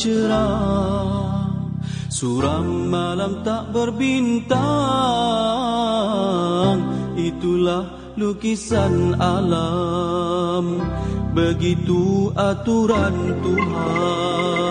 cerah. Suram malam tak berbintang. Itulah lukisan alam. Begitu aturan Tuhan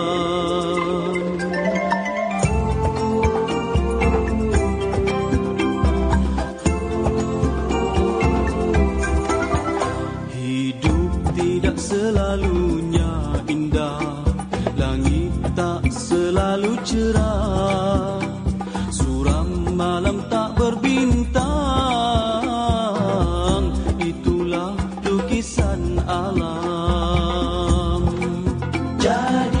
jadi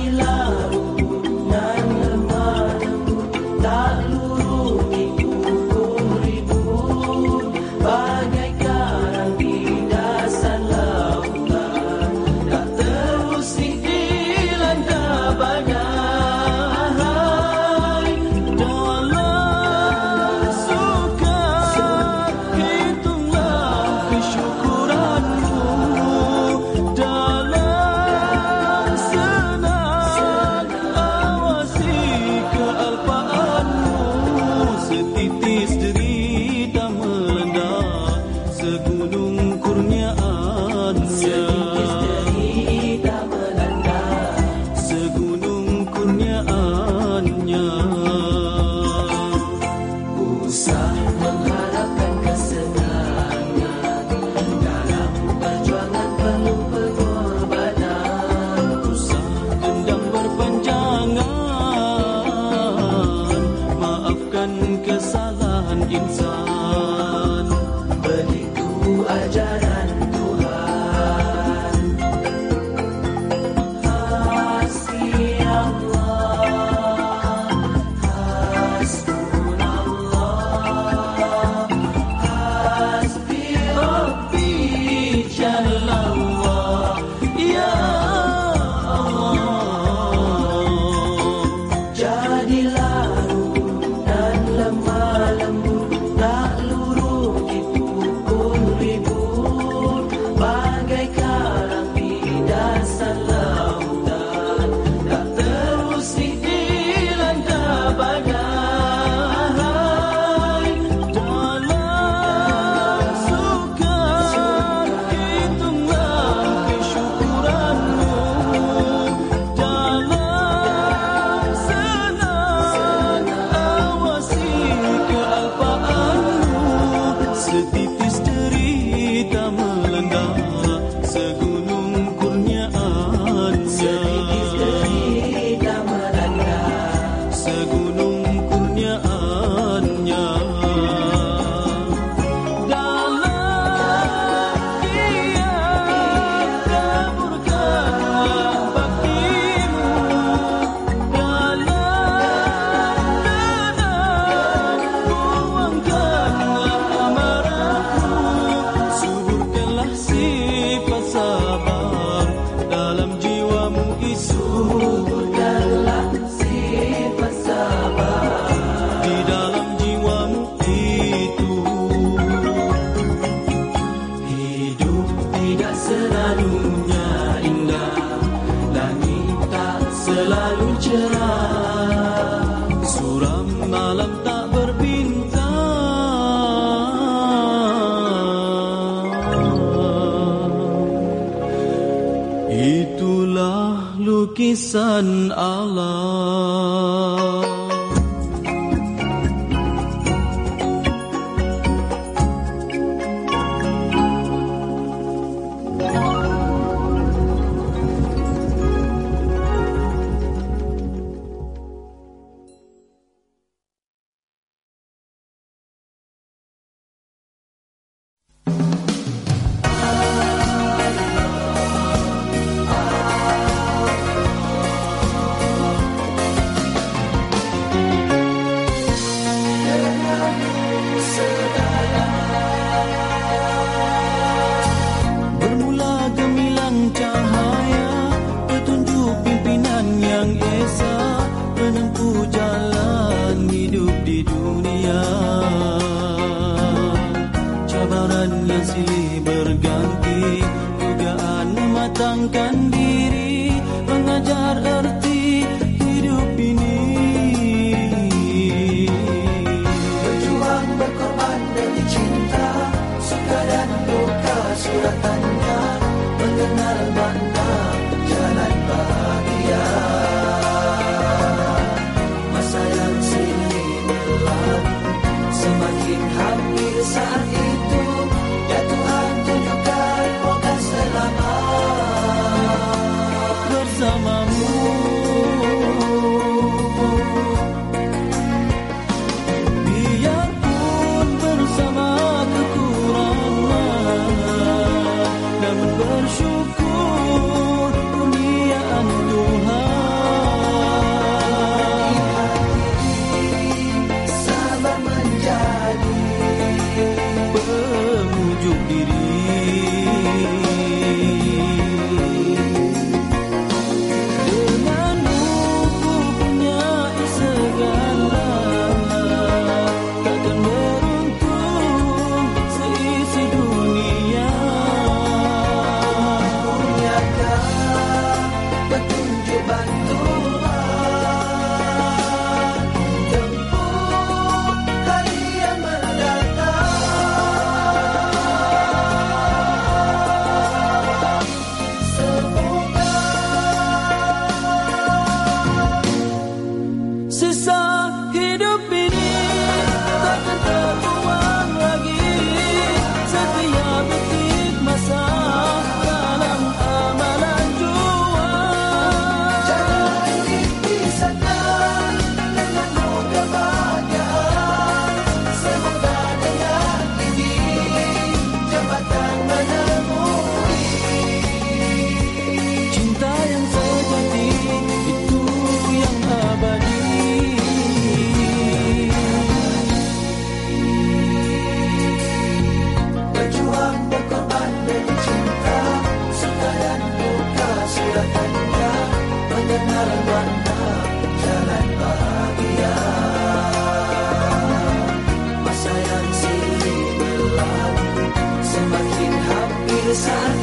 selalunya indah. Langit tak selalu cerah. Suram malam tak berbintang. Itulah lukisan Allah. inside.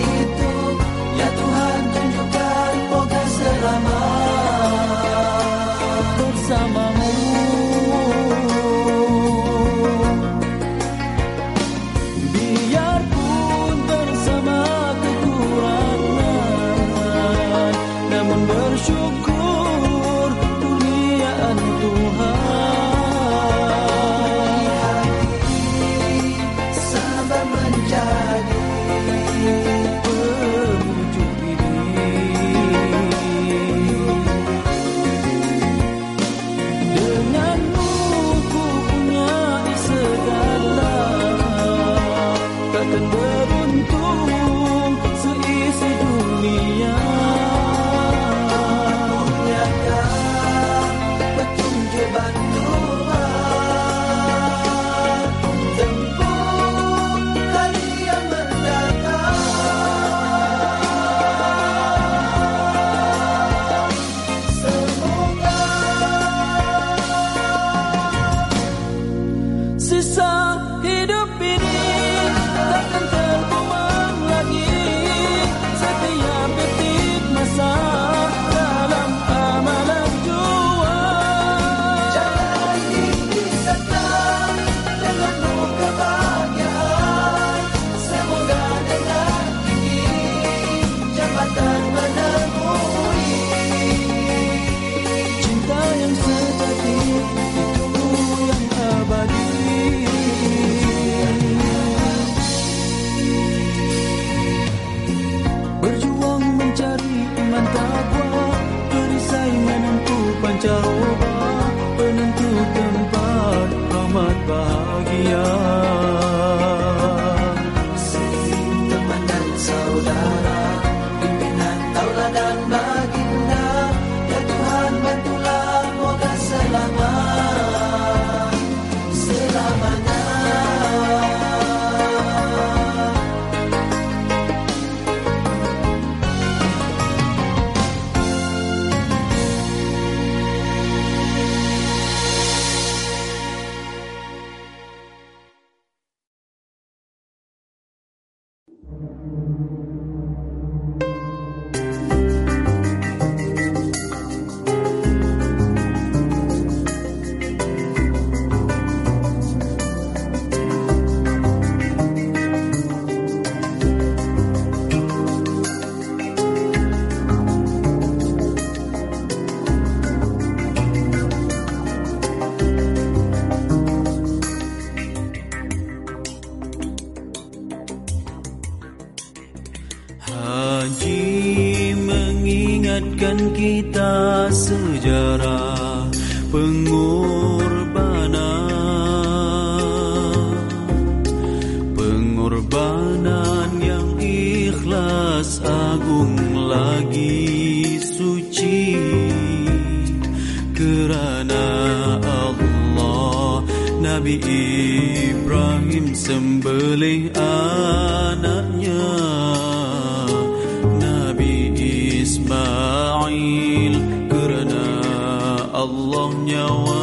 Allah nyawa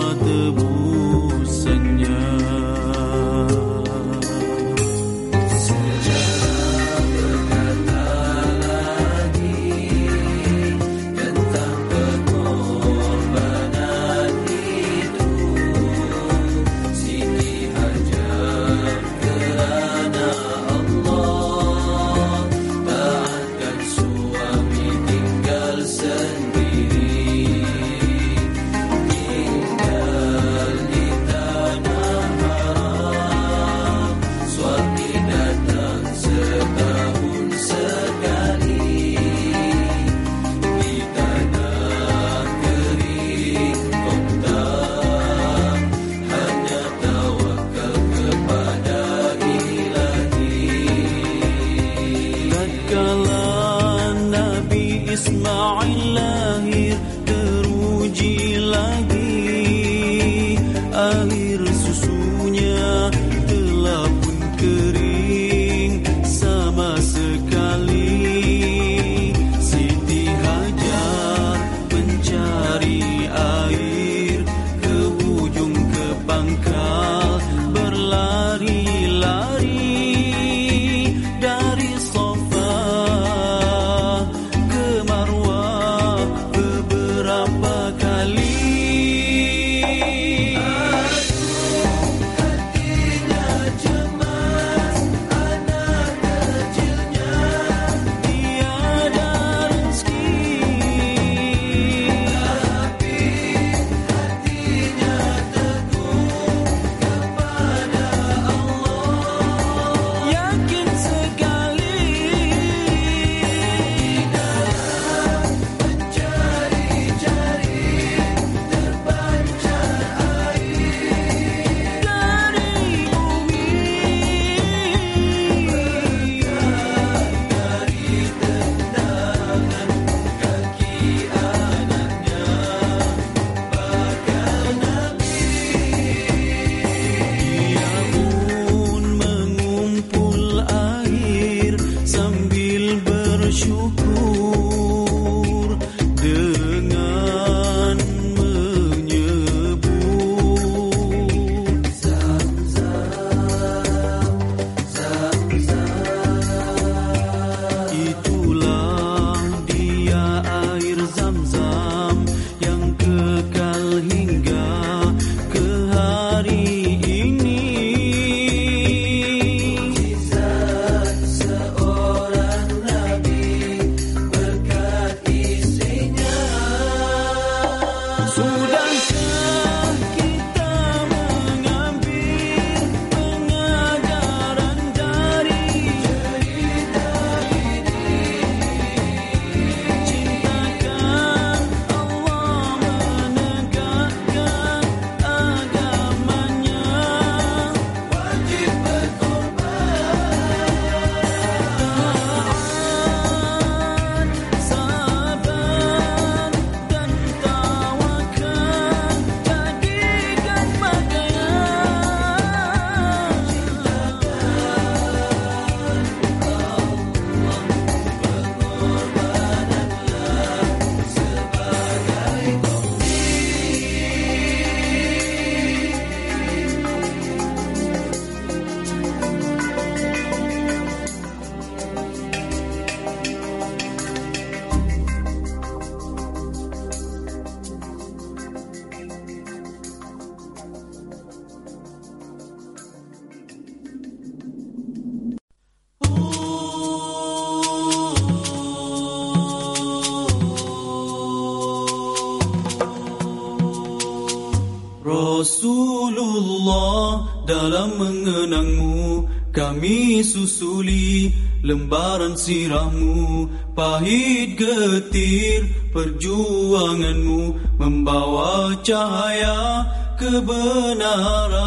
dalam mengenangmu. Kami susuli lembaran sirahmu. Pahit getir perjuanganmu membawa cahaya kebenaran.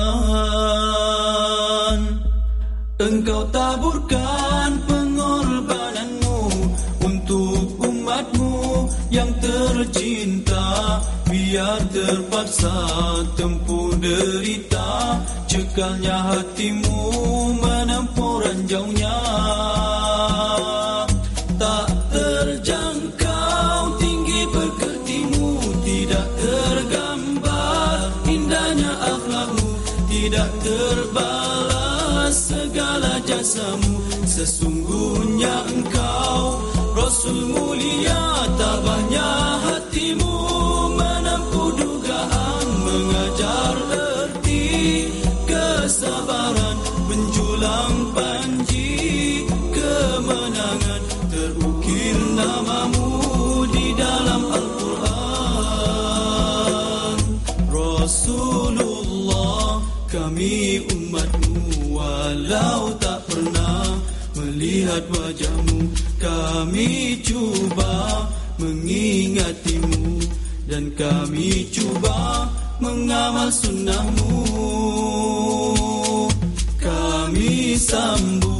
Engkau taburkan pengorbananmu untuk umatmu yang tercinta biar terpaksa tempuh derita cekalnya hatimu menempuh ranjaunya tak terjangkau tinggi pekertimu tidak tergambar indahnya akhlakmu tidak terbalas segala jasamu. Sesungguhnya engkau Rasul mulia tabahnya hatimu namamu di dalam Al-Quran. Rasulullah kami umatmu walau tak pernah melihat wajahmu kami cuba mengingatimu dan kami cuba mengamal sunnahmu. Kami sambung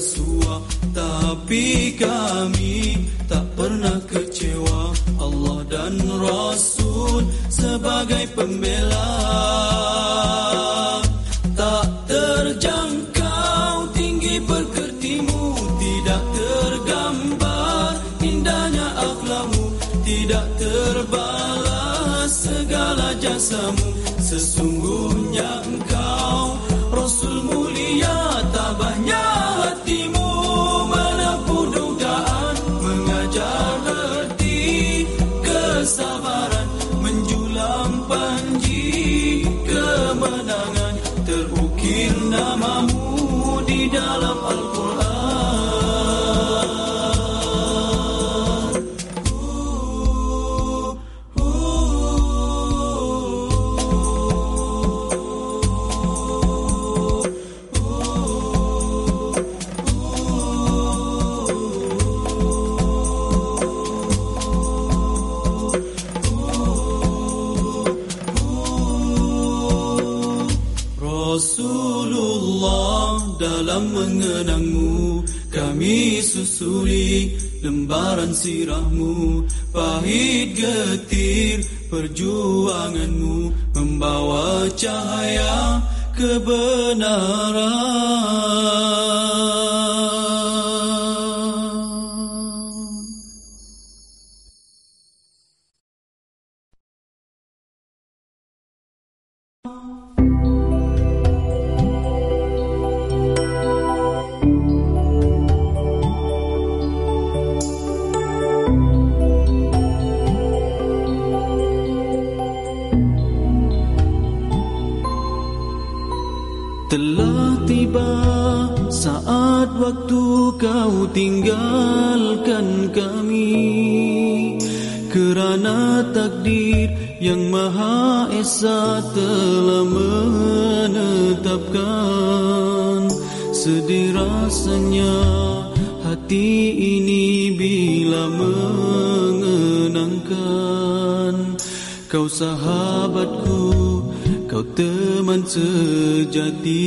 bersua tapi kami tak pernah kecewa. Allah dan Rasul sebagai pembela kami susuli lembaran sirahmu pahit getir perjuanganmu membawa cahaya kebenaran kau tinggalkan kami. Kerana takdir yang maha esa telah menetapkan Sedih rasanya hati ini bila mengenangkan. Kau sahabatku Kau teman sejati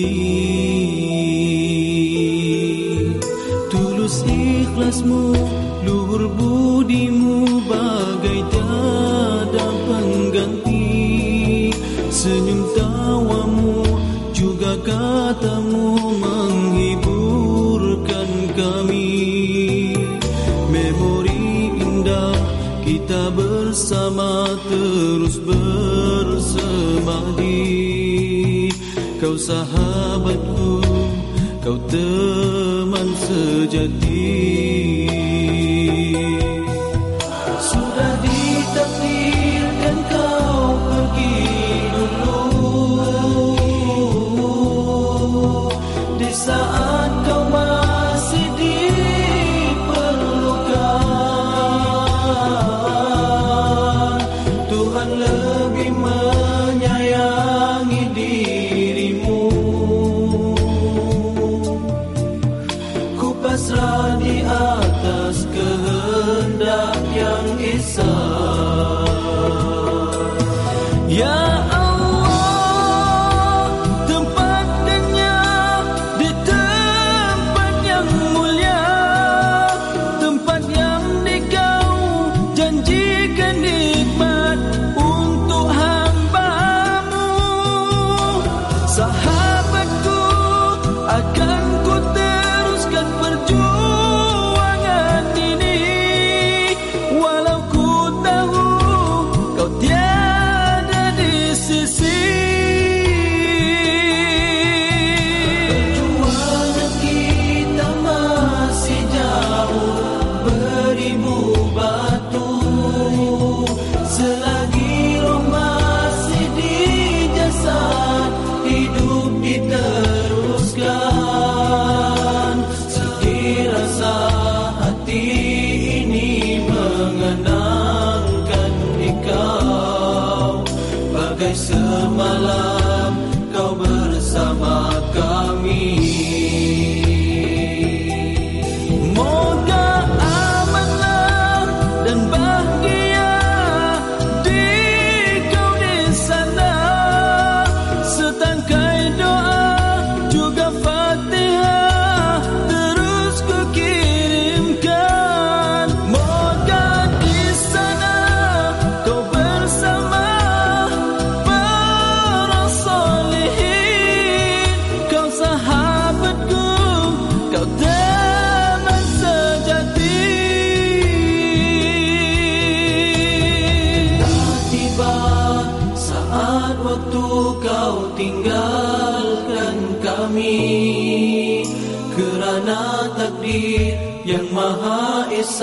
ikhlasmu Luhur budimu Bagai tiada pengganti. Senyum tawamu Juga katamu Menghiburkan kami. Memori indah Kita bersama terus bersemadi. Kau sahabatku Kau teman sejati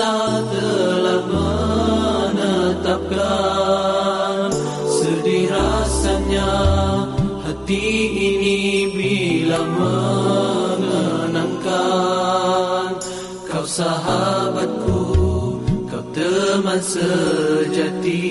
Esa telah menetapkan Sedih rasanya hati ini bila mengenangkan Kau sahabatku, kau teman sejati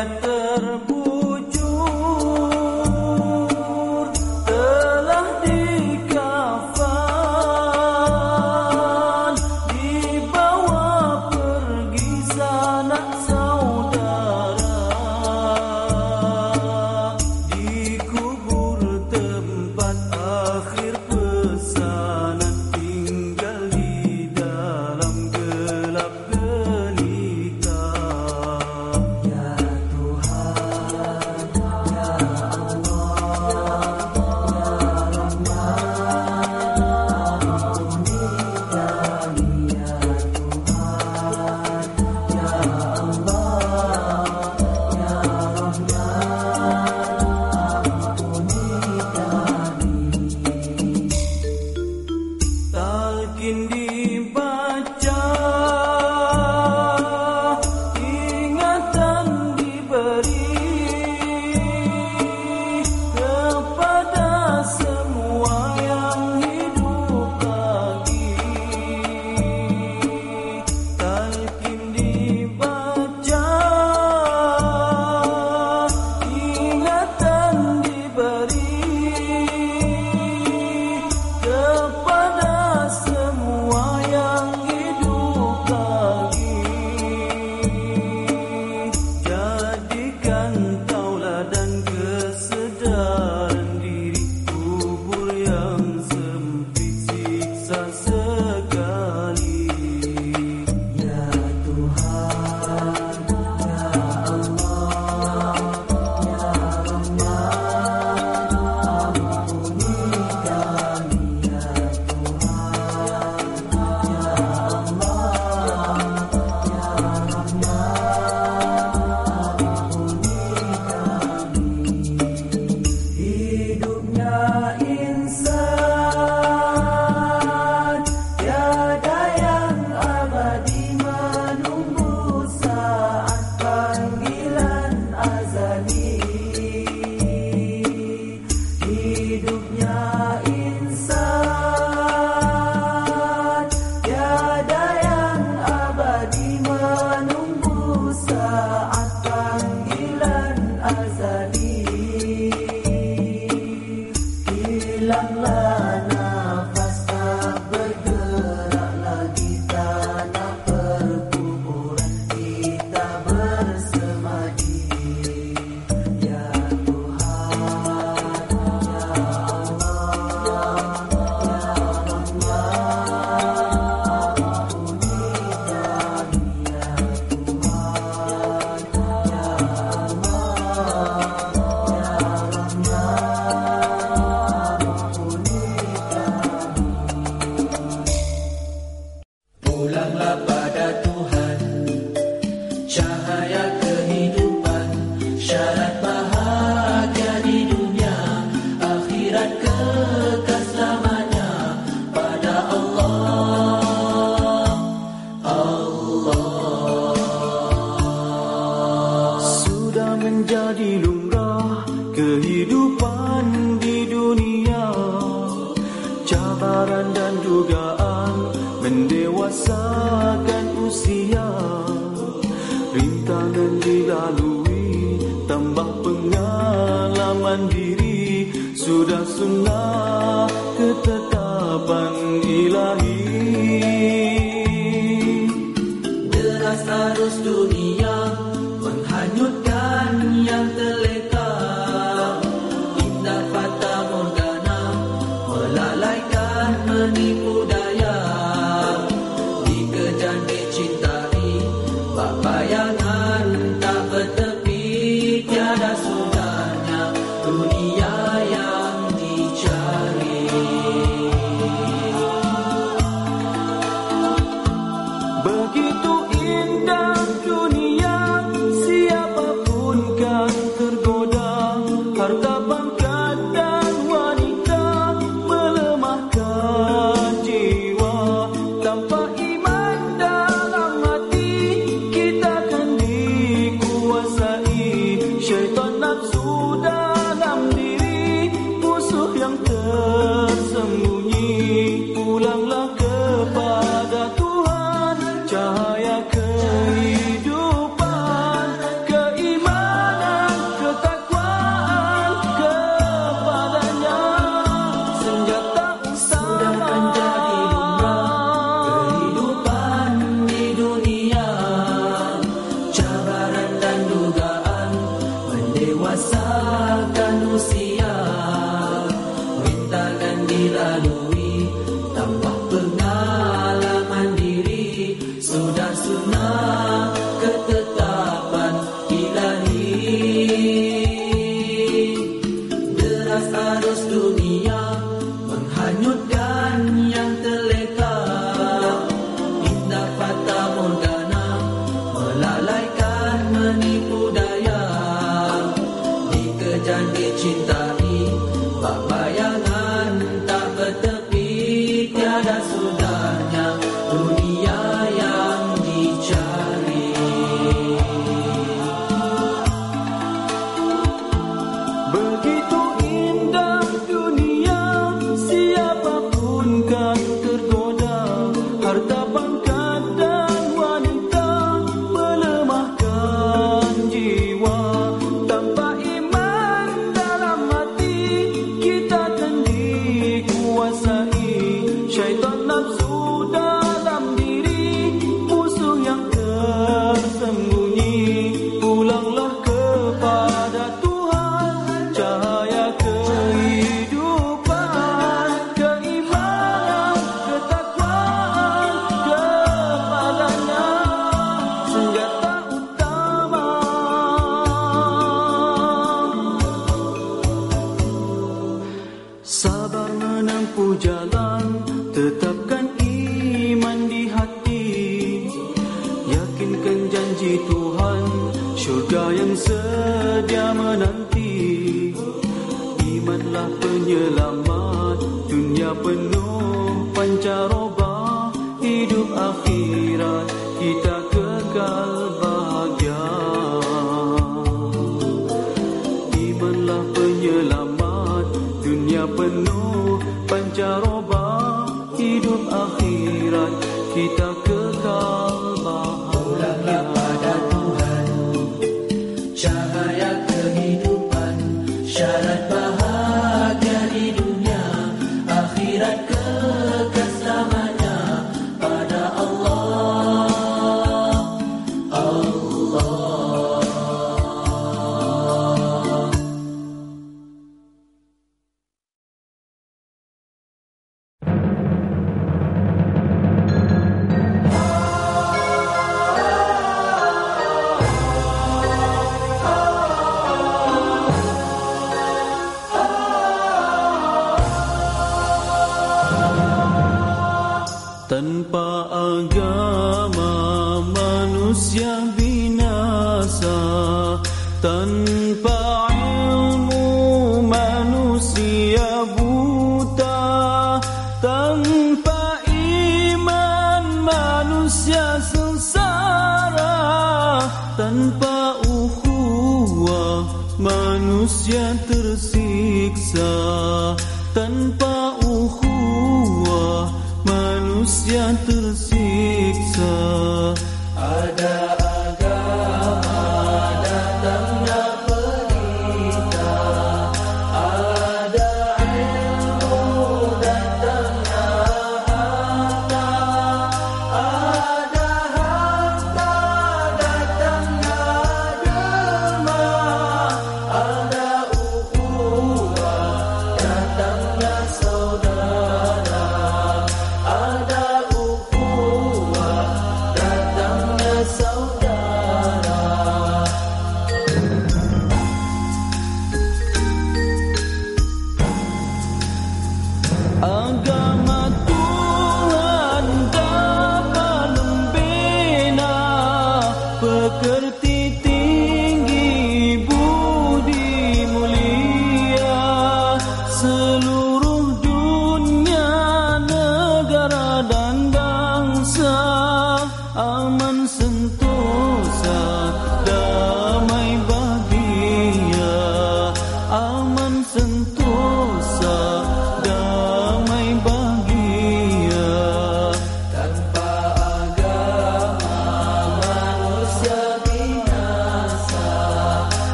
terbaik penuh pancaroba hidup akhirat. Kita